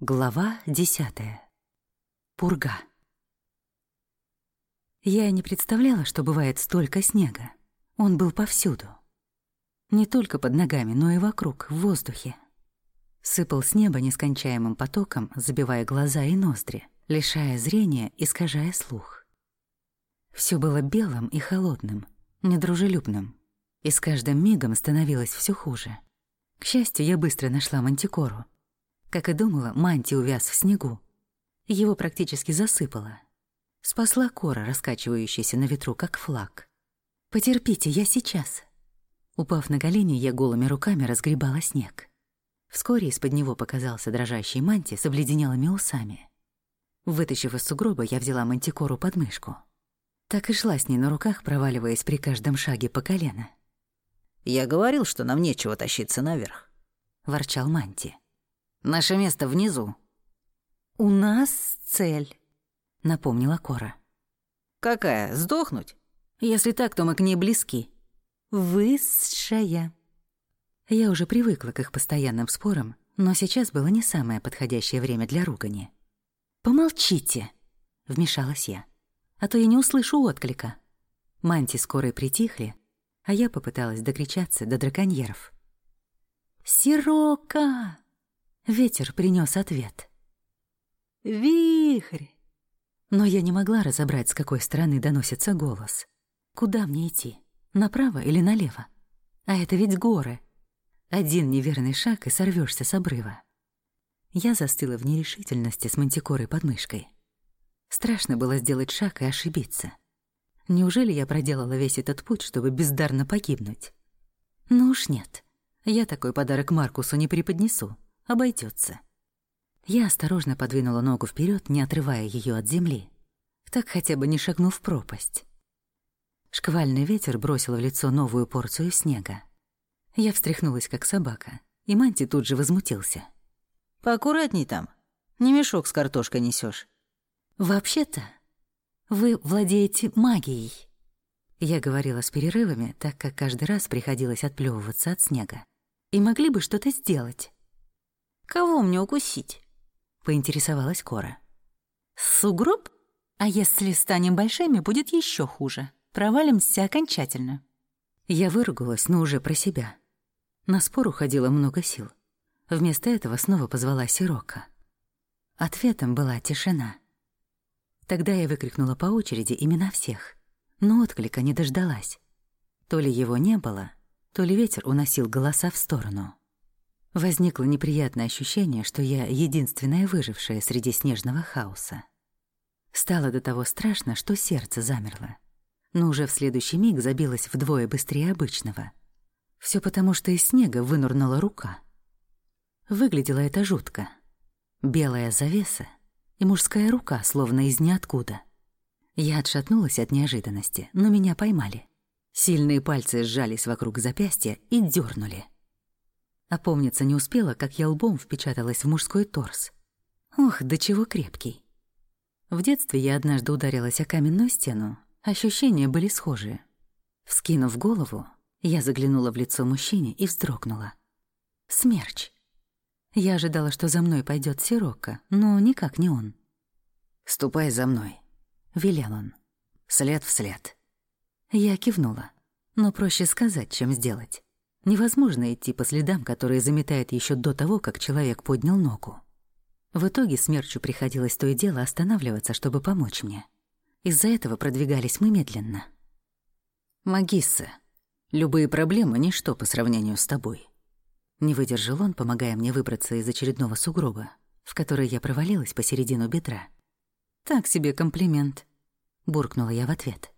Глава десятая. Пурга. Я не представляла, что бывает столько снега. Он был повсюду. Не только под ногами, но и вокруг, в воздухе. Сыпал с неба нескончаемым потоком, забивая глаза и ноздри, лишая зрения, искажая слух. Все было белым и холодным, недружелюбным, и с каждым мигом становилось все хуже. К счастью, я быстро нашла мантикору — как и думала, Манти увяз в снегу. Его практически засыпало. Спасла кора, раскачивающаяся на ветру, как флаг. «Потерпите, я сейчас». Упав на колени, я голыми руками разгребала снег. Вскоре из-под него показался дрожащий Манти с обледенелыми усами. Вытащив из сугроба, я взяла мантикору под мышку. Так и шла с ней на руках, проваливаясь при каждом шаге по колено. «Я говорил, что нам нечего тащиться наверх», — ворчал Манти. Наше место внизу». «У нас цель», — напомнила Кора. «Какая? Сдохнуть?» «Если так, то мы к ней близки». «Высшая». Я уже привыкла к их постоянным спорам, но сейчас было не самое подходящее время для ругани. «Помолчите», — вмешалась я, «а то я не услышу отклика». Манти скоро притихли, а я попыталась докричаться до драконьеров. «Сирока!» Ветер принес ответ. «Вихрь!» Но я не могла разобрать, с какой стороны доносится голос. Куда мне идти? Направо или налево? А это ведь горы. Один неверный шаг, и сорвешься с обрыва. Я застыла в нерешительности с мантикорой под мышкой. Страшно было сделать шаг и ошибиться. Неужели я проделала весь этот путь, чтобы бездарно погибнуть? Ну уж нет. Я такой подарок Маркусу не преподнесу обойдется. Я осторожно подвинула ногу вперед, не отрывая ее от земли. Так хотя бы не шагнув в пропасть. Шквальный ветер бросил в лицо новую порцию снега. Я встряхнулась, как собака, и Манти тут же возмутился. «Поаккуратней там. Не мешок с картошкой несешь. «Вообще-то, вы владеете магией», — я говорила с перерывами, так как каждый раз приходилось отплевываться от снега. «И могли бы что-то сделать». Кого мне укусить?» — поинтересовалась Кора. «Сугроб? А если станем большими, будет еще хуже. Провалимся окончательно». Я выругалась, но уже про себя. На спор уходило много сил. Вместо этого снова позвала Сирока. Ответом была тишина. Тогда я выкрикнула по очереди имена всех, но отклика не дождалась. То ли его не было, то ли ветер уносил голоса в сторону. Возникло неприятное ощущение, что я единственная выжившая среди снежного хаоса. Стало до того страшно, что сердце замерло. Но уже в следующий миг забилось вдвое быстрее обычного. Все потому, что из снега вынурнула рука. Выглядело это жутко. Белая завеса и мужская рука, словно из ниоткуда. Я отшатнулась от неожиданности, но меня поймали. Сильные пальцы сжались вокруг запястья и дернули. Опомниться не успела, как я лбом впечаталась в мужской торс. Ох, до чего крепкий. В детстве я однажды ударилась о каменную стену. Ощущения были схожие. Вскинув голову, я заглянула в лицо мужчине и вздрогнула. Смерч. Я ожидала, что за мной пойдет Сирока, но никак не он. «Ступай за мной», — велел он. «След в след». Я кивнула, но проще сказать, чем сделать. Невозможно идти по следам, которые заметает еще до того, как человек поднял ногу. В итоге смерчу приходилось то и дело останавливаться, чтобы помочь мне. Из-за этого продвигались мы медленно. «Магисса, любые проблемы — ничто по сравнению с тобой». Не выдержал он, помогая мне выбраться из очередного сугроба, в который я провалилась посередину бедра. «Так себе комплимент», — буркнула я в ответ.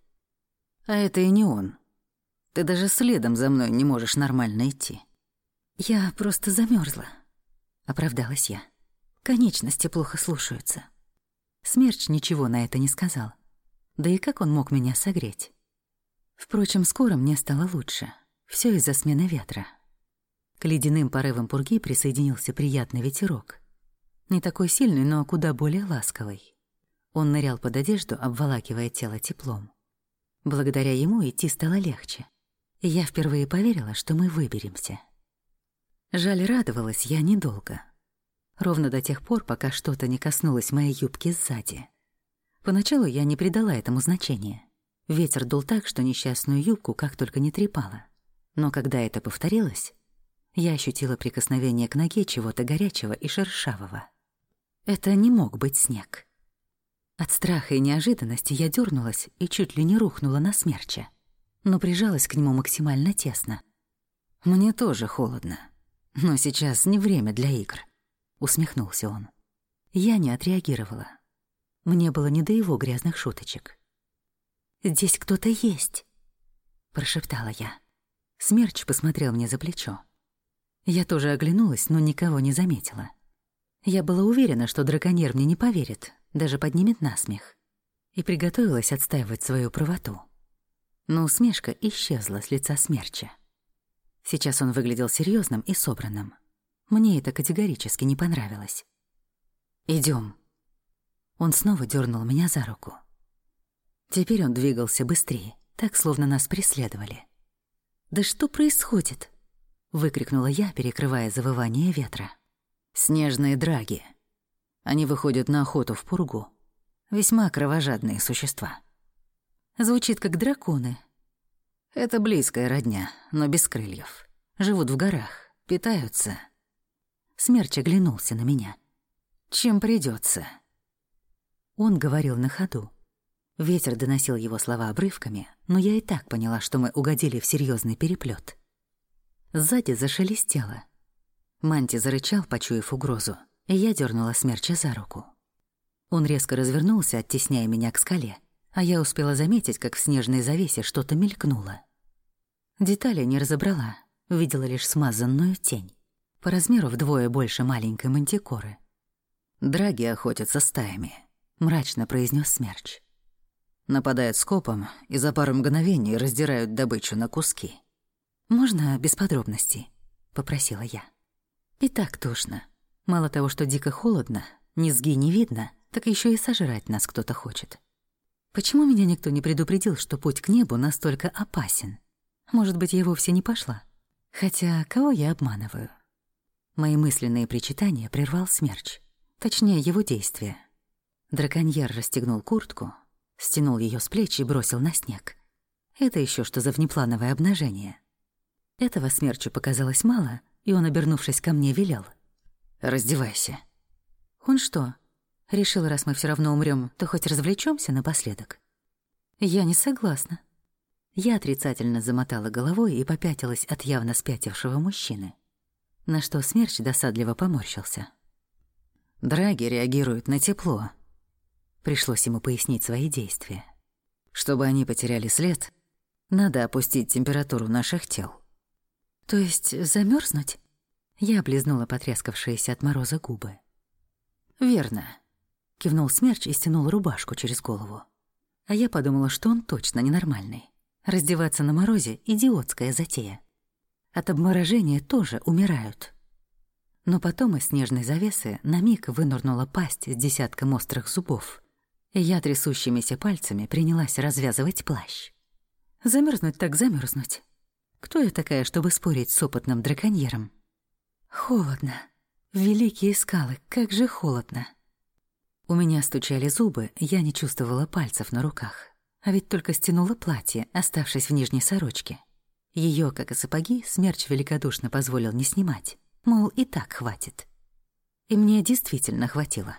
«А это и не он», ты даже следом за мной не можешь нормально идти. Я просто замерзла, оправдалась я. Конечности плохо слушаются. Смерч ничего на это не сказал. Да и как он мог меня согреть? Впрочем, скоро мне стало лучше. Все из-за смены ветра. К ледяным порывам пурги присоединился приятный ветерок. Не такой сильный, но куда более ласковый. Он нырял под одежду, обволакивая тело теплом. Благодаря ему идти стало легче я впервые поверила, что мы выберемся. Жаль, радовалась я недолго. Ровно до тех пор, пока что-то не коснулось моей юбки сзади. Поначалу я не придала этому значения. Ветер дул так, что несчастную юбку как только не трепало. Но когда это повторилось, я ощутила прикосновение к ноге чего-то горячего и шершавого. Это не мог быть снег. От страха и неожиданности я дернулась и чуть ли не рухнула на смерча, но прижалась к нему максимально тесно. «Мне тоже холодно, но сейчас не время для игр», — усмехнулся он. Я не отреагировала. Мне было не до его грязных шуточек. «Здесь кто-то есть», — прошептала я. Смерч посмотрел мне за плечо. Я тоже оглянулась, но никого не заметила. Я была уверена, что драконьер мне не поверит, даже поднимет насмех. И приготовилась отстаивать свою правоту. Но усмешка исчезла с лица смерча. Сейчас он выглядел серьезным и собранным. Мне это категорически не понравилось. Идем. Он снова дернул меня за руку. Теперь он двигался быстрее, так, словно нас преследовали. «Да что происходит?» — выкрикнула я, перекрывая завывание ветра. «Снежные драги. Они выходят на охоту в пургу. Весьма кровожадные существа». Звучит как драконы. Это близкая родня, но без крыльев. Живут в горах, питаются. Смерч оглянулся на меня. Чем придется. Он говорил на ходу. Ветер доносил его слова обрывками, но я и так поняла, что мы угодили в серьезный переплет. Сзади зашелестело. Манти зарычал, почуяв угрозу, и я дернула смерча за руку. Он резко развернулся, оттесняя меня к скале, а я успела заметить, как в снежной завесе что-то мелькнуло. Детали не разобрала, видела лишь смазанную тень, по размеру вдвое больше маленькой мантикоры. «Драги охотятся стаями», — мрачно произнес Смерч нападают скопом и за пару мгновений раздирают добычу на куски. «Можно без подробностей?» — попросила я. «И так тошно. Мало того, что дико холодно, низги не видно, так еще и сожрать нас кто-то хочет. Почему меня никто не предупредил, что путь к небу настолько опасен? Может быть, я вовсе не пошла? Хотя кого я обманываю?» Мои мысленные причитания прервал смерч. Точнее, его действия. Драконьер расстегнул куртку, стянул ее с плеч и бросил на снег. Это еще что за внеплановое обнажение? Этого смерчу показалось мало, и он, обернувшись ко мне, велел. «Раздевайся». «Он что, решил, раз мы все равно умрем, то хоть развлечемся напоследок?» «Я не согласна». Я отрицательно замотала головой и попятилась от явно спятившего мужчины, на что смерч досадливо поморщился. «Драги реагируют на тепло», Пришлось ему пояснить свои действия. Чтобы они потеряли след, надо опустить температуру наших тел. То есть замерзнуть? Я облизнула потрескавшиеся от мороза губы. «Верно», — кивнул Смерч и стянул рубашку через голову. А я подумала, что он точно ненормальный. Раздеваться на морозе — идиотская затея. От обморожения тоже умирают. Но потом из снежной завесы на миг вынырнула пасть с десятком острых зубов я трясущимися пальцами принялась развязывать плащ. Замерзнуть так замерзнуть. Кто я такая, чтобы спорить с опытным драконьером? Холодно. Великие скалы, как же холодно. У меня стучали зубы, я не чувствовала пальцев на руках. А ведь только стянула платье, оставшись в нижней сорочке. Ее, как и сапоги, смерч великодушно позволил не снимать. Мол, и так хватит. И мне действительно хватило.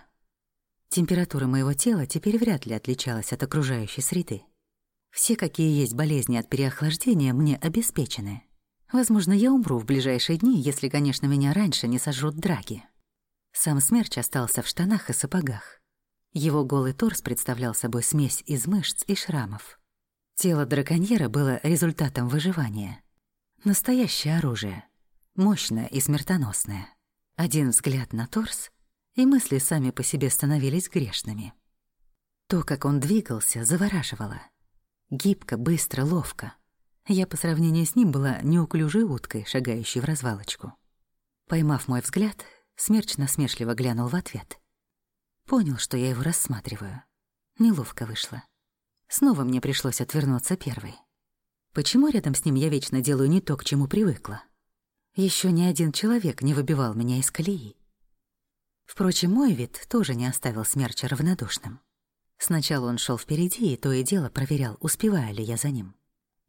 Температура моего тела теперь вряд ли отличалась от окружающей среды. Все, какие есть болезни от переохлаждения, мне обеспечены. Возможно, я умру в ближайшие дни, если, конечно, меня раньше не сожрут драги. Сам смерч остался в штанах и сапогах. Его голый торс представлял собой смесь из мышц и шрамов. Тело драконьера было результатом выживания. Настоящее оружие. Мощное и смертоносное. Один взгляд на торс — и мысли сами по себе становились грешными. То, как он двигался, завораживало. Гибко, быстро, ловко. Я по сравнению с ним была неуклюжей уткой, шагающей в развалочку. Поймав мой взгляд, смерч насмешливо глянул в ответ. Понял, что я его рассматриваю. Неловко вышло. Снова мне пришлось отвернуться первой. Почему рядом с ним я вечно делаю не то, к чему привыкла? Еще ни один человек не выбивал меня из колеи. Впрочем, мой вид тоже не оставил смерча равнодушным. Сначала он шел впереди и то и дело проверял, успеваю ли я за ним.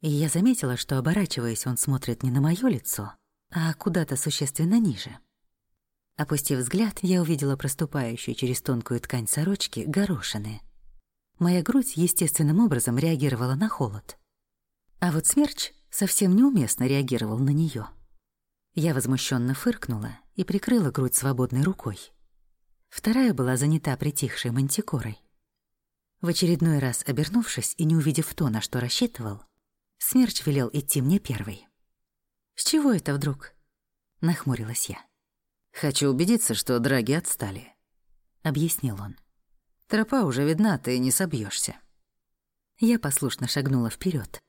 И я заметила, что, оборачиваясь, он смотрит не на моё лицо, а куда-то существенно ниже. Опустив взгляд, я увидела проступающую через тонкую ткань сорочки горошины. Моя грудь естественным образом реагировала на холод. А вот смерч совсем неуместно реагировал на неё. Я возмущенно фыркнула и прикрыла грудь свободной рукой. Вторая была занята притихшей мантикорой. В очередной раз обернувшись и не увидев то, на что рассчитывал, Смерч велел идти мне первой. «С чего это вдруг?» — нахмурилась я. «Хочу убедиться, что драги отстали», — объяснил он. «Тропа уже видна, ты не собьешься. Я послушно шагнула вперед.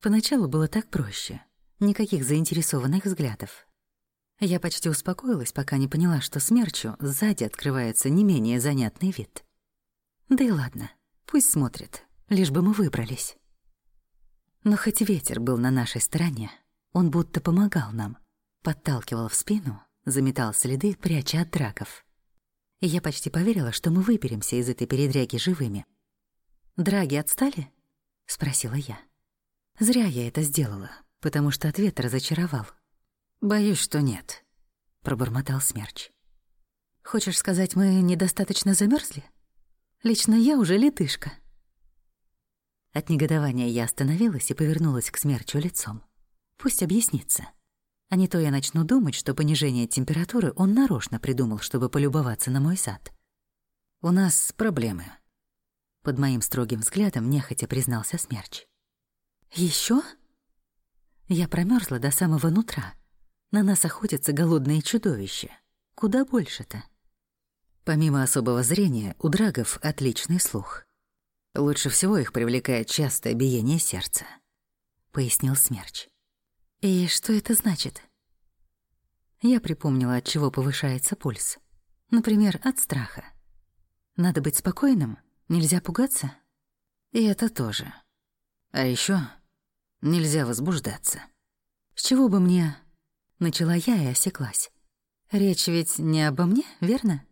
Поначалу было так проще. Никаких заинтересованных взглядов. Я почти успокоилась, пока не поняла, что смерчу сзади открывается не менее занятный вид. Да и ладно. Пусть смотрит, лишь бы мы выбрались. Но хоть ветер был на нашей стороне, он будто помогал нам, подталкивал в спину, заметал следы, пряча от драков. Я почти поверила, что мы выберемся из этой передряги живыми. «Драги отстали?» — спросила я. Зря я это сделала, потому что ответ разочаровал. «Боюсь, что нет», — пробормотал Смерч. «Хочешь сказать, мы недостаточно замерзли? Лично я уже летышка». От негодования я остановилась и повернулась к смерчу лицом. Пусть объяснится. А не то я начну думать, что понижение температуры он нарочно придумал, чтобы полюбоваться на мой сад. «У нас проблемы», — под моим строгим взглядом нехотя признался смерч. Еще? Я промерзла до самого нутра. На нас охотятся голодные чудовища. Куда больше-то? Помимо особого зрения, у драгов отличный слух. Лучше всего их привлекает частое биение сердца, пояснил Смерч. И что это значит? Я припомнила, от чего повышается пульс. Например, от страха. Надо быть спокойным, нельзя пугаться. И это тоже. А еще нельзя возбуждаться. С чего бы мне... Начала я и осеклась. Речь ведь не обо мне, верно?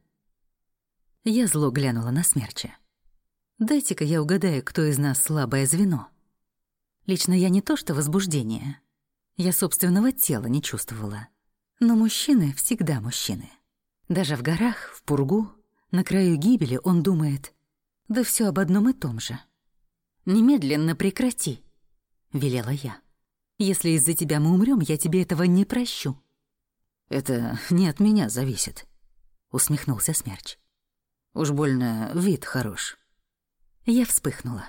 Я зло глянула на смерча. Дайте-ка я угадаю, кто из нас слабое звено. Лично я не то что возбуждение. Я собственного тела не чувствовала. Но мужчины всегда мужчины. Даже в горах, в пургу, на краю гибели он думает, да все об одном и том же. «Немедленно прекрати», — велела я. «Если из-за тебя мы умрем, я тебе этого не прощу». «Это не от меня зависит», — усмехнулся Смерч. Уж больно вид хорош. Я вспыхнула.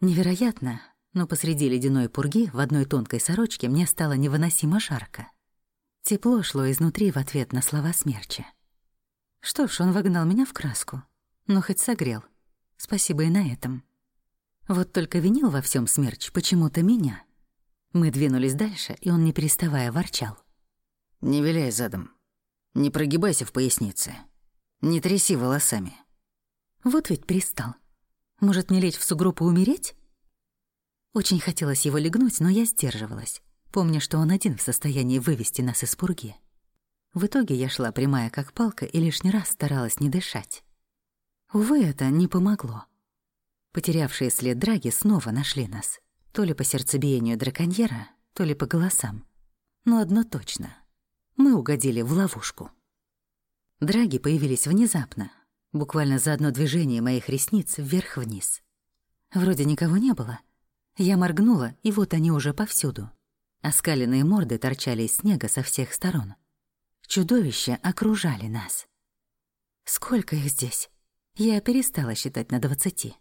Невероятно, но посреди ледяной пурги в одной тонкой сорочке мне стало невыносимо жарко. Тепло шло изнутри в ответ на слова смерча. Что ж, он вогнал меня в краску, но хоть согрел. Спасибо и на этом. Вот только винил во всем смерч почему-то меня. Мы двинулись дальше, и он, не переставая, ворчал. «Не виляй задом. Не прогибайся в пояснице. Не тряси волосами. Вот ведь пристал. Может, мне лечь в сугроб и умереть? Очень хотелось его легнуть, но я сдерживалась, помня, что он один в состоянии вывести нас из пурги. В итоге я шла прямая как палка и лишний раз старалась не дышать. Увы, это не помогло. Потерявшие след драги снова нашли нас. То ли по сердцебиению драконьера, то ли по голосам. Но одно точно. Мы угодили в ловушку. Драги появились внезапно, буквально за одно движение моих ресниц вверх-вниз. Вроде никого не было. Я моргнула, и вот они уже повсюду. Оскаленные морды торчали из снега со всех сторон. Чудовища окружали нас. Сколько их здесь? Я перестала считать на двадцати.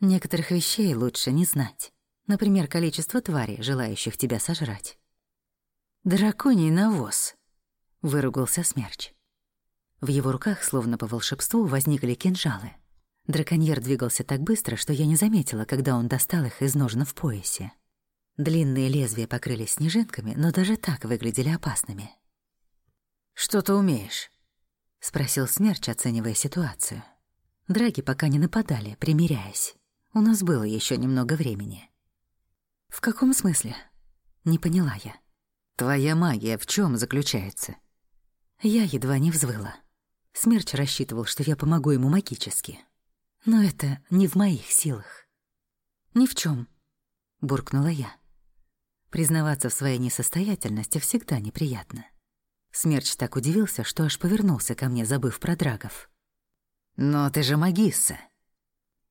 Некоторых вещей лучше не знать. Например, количество тварей, желающих тебя сожрать. «Драконий навоз», — выругался Смерч. В его руках, словно по волшебству, возникли кинжалы. Драконьер двигался так быстро, что я не заметила, когда он достал их из ножна в поясе. Длинные лезвия покрылись снежинками, но даже так выглядели опасными. «Что ты умеешь?» — спросил Смерч, оценивая ситуацию. Драги пока не нападали, примиряясь. У нас было еще немного времени. «В каком смысле?» — не поняла я. «Твоя магия в чем заключается?» Я едва не взвыла. Смерч рассчитывал, что я помогу ему магически. Но это не в моих силах. «Ни в чем, буркнула я. Признаваться в своей несостоятельности всегда неприятно. Смерч так удивился, что аж повернулся ко мне, забыв про драгов. «Но ты же магисса!»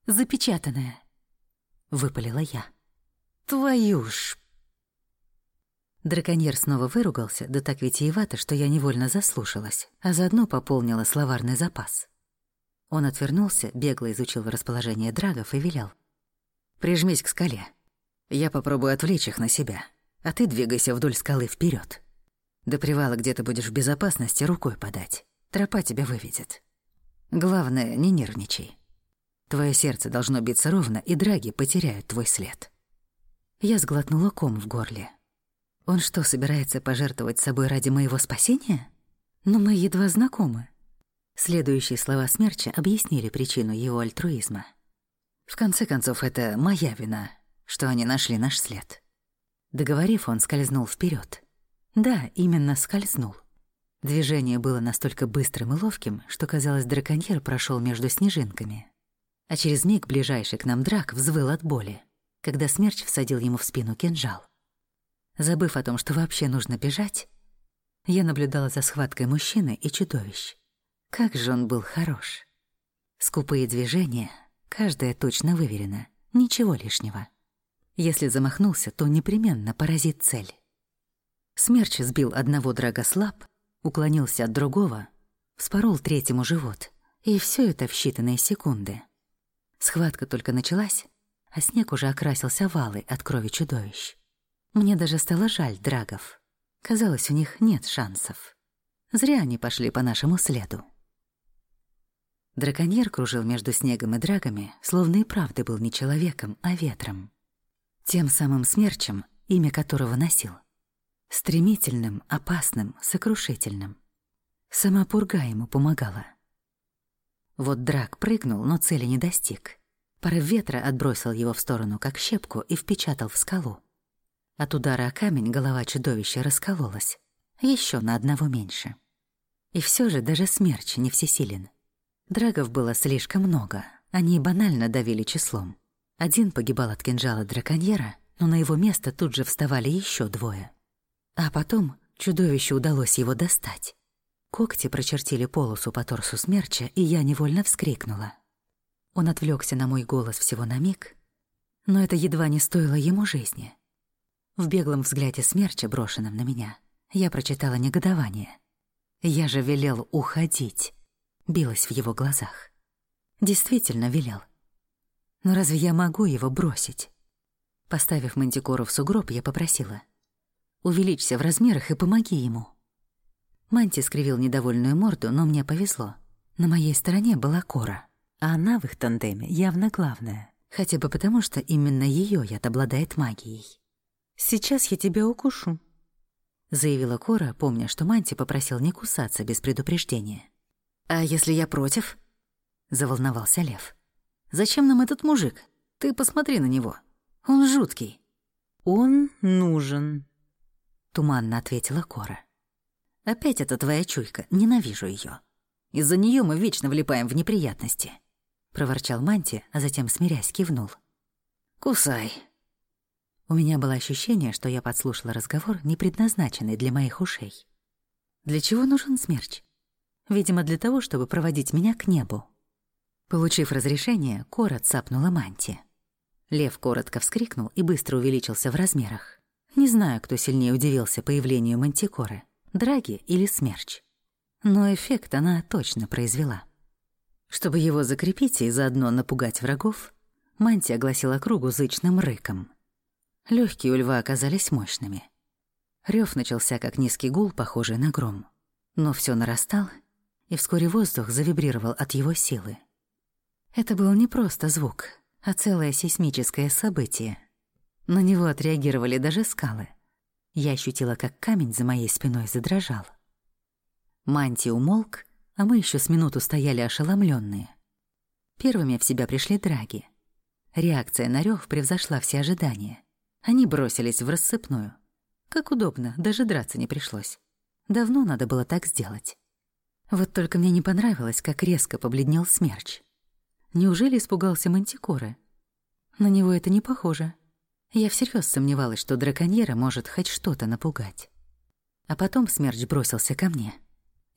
«Запечатанная», — выпалила я. «Твою ж...» Драконьер снова выругался, да так витиевато, что я невольно заслушалась, а заодно пополнила словарный запас. Он отвернулся, бегло изучил расположение драгов и велел. «Прижмись к скале. Я попробую отвлечь их на себя, а ты двигайся вдоль скалы вперед. До привала, где ты будешь в безопасности, рукой подать. Тропа тебя выведет. Главное, не нервничай. Твое сердце должно биться ровно, и драги потеряют твой след». Я сглотнула ком в горле. Он что, собирается пожертвовать собой ради моего спасения? Но мы едва знакомы. Следующие слова смерча объяснили причину его альтруизма. В конце концов, это моя вина, что они нашли наш след. Договорив, он скользнул вперед. Да, именно скользнул. Движение было настолько быстрым и ловким, что, казалось, драконьер прошел между снежинками. А через миг ближайший к нам драк взвыл от боли, когда смерч всадил ему в спину кинжал. Забыв о том, что вообще нужно бежать, я наблюдала за схваткой мужчины и чудовищ. Как же он был хорош. Скупые движения, каждая точно выверена, ничего лишнего. Если замахнулся, то непременно поразит цель. Смерч сбил одного драга слаб, уклонился от другого, вспорол третьему живот, и все это в считанные секунды. Схватка только началась, а снег уже окрасился валой от крови чудовищ. Мне даже стало жаль драгов. Казалось, у них нет шансов. Зря они пошли по нашему следу. Драконьер кружил между снегом и драгами, словно и правда был не человеком, а ветром. Тем самым смерчем, имя которого носил. Стремительным, опасным, сокрушительным. Сама пурга ему помогала. Вот драк прыгнул, но цели не достиг. Порыв ветра отбросил его в сторону, как щепку, и впечатал в скалу. От удара о камень голова чудовища раскололась. Еще на одного меньше. И все же даже смерч не всесилен. Драгов было слишком много. Они банально давили числом. Один погибал от кинжала драконьера, но на его место тут же вставали еще двое. А потом чудовищу удалось его достать. Когти прочертили полосу по торсу смерча, и я невольно вскрикнула. Он отвлекся на мой голос всего на миг, но это едва не стоило ему жизни. В беглом взгляде смерча, брошенном на меня, я прочитала негодование. Я же велел уходить, билась в его глазах. Действительно велел. Но разве я могу его бросить? Поставив мантикору в сугроб, я попросила. «Увеличься в размерах и помоги ему». Манти скривил недовольную морду, но мне повезло. На моей стороне была Кора, а она в их тандеме явно главная. Хотя бы потому, что именно ее яд обладает магией. «Сейчас я тебя укушу», — заявила Кора, помня, что Манти попросил не кусаться без предупреждения. «А если я против?» — заволновался Лев. «Зачем нам этот мужик? Ты посмотри на него. Он жуткий». «Он нужен», — туманно ответила Кора. «Опять это твоя чуйка. Ненавижу ее. Из-за нее мы вечно влипаем в неприятности», — проворчал Манти, а затем, смирясь, кивнул. «Кусай», у меня было ощущение, что я подслушала разговор, не предназначенный для моих ушей. Для чего нужен смерч? Видимо, для того, чтобы проводить меня к небу. Получив разрешение, Кора цапнула манти. Лев коротко вскрикнул и быстро увеличился в размерах. Не знаю, кто сильнее удивился появлению мантикоры, Драги или Смерч. Но эффект она точно произвела. Чтобы его закрепить и заодно напугать врагов, Манти огласила кругу зычным рыком — Лёгкие у льва оказались мощными. Рёв начался как низкий гул, похожий на гром. Но всё нарастал, и вскоре воздух завибрировал от его силы. Это был не просто звук, а целое сейсмическое событие. На него отреагировали даже скалы. Я ощутила, как камень за моей спиной задрожал. Манти умолк, а мы ещё с минуту стояли ошеломлённые. Первыми в себя пришли драги. Реакция на рёв превзошла все ожидания. Они бросились в рассыпную. Как удобно, даже драться не пришлось. Давно надо было так сделать. Вот только мне не понравилось, как резко побледнел смерч. Неужели испугался мантикоры? На него это не похоже. Я всерьез сомневалась, что драконьера может хоть что-то напугать. А потом смерч бросился ко мне.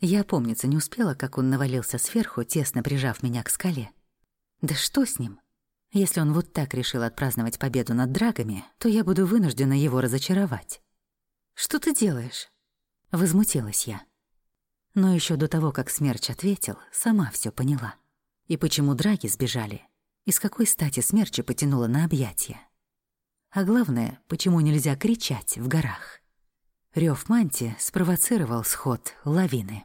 Я, помнится, не успела, как он навалился сверху, тесно прижав меня к скале. Да что с ним? Если он вот так решил отпраздновать победу над драгами, то я буду вынуждена его разочаровать. «Что ты делаешь?» — возмутилась я. Но еще до того, как Смерч ответил, сама все поняла. И почему драги сбежали, и с какой стати Смерча потянула на объятия. А главное, почему нельзя кричать в горах. Рёв манти спровоцировал сход лавины.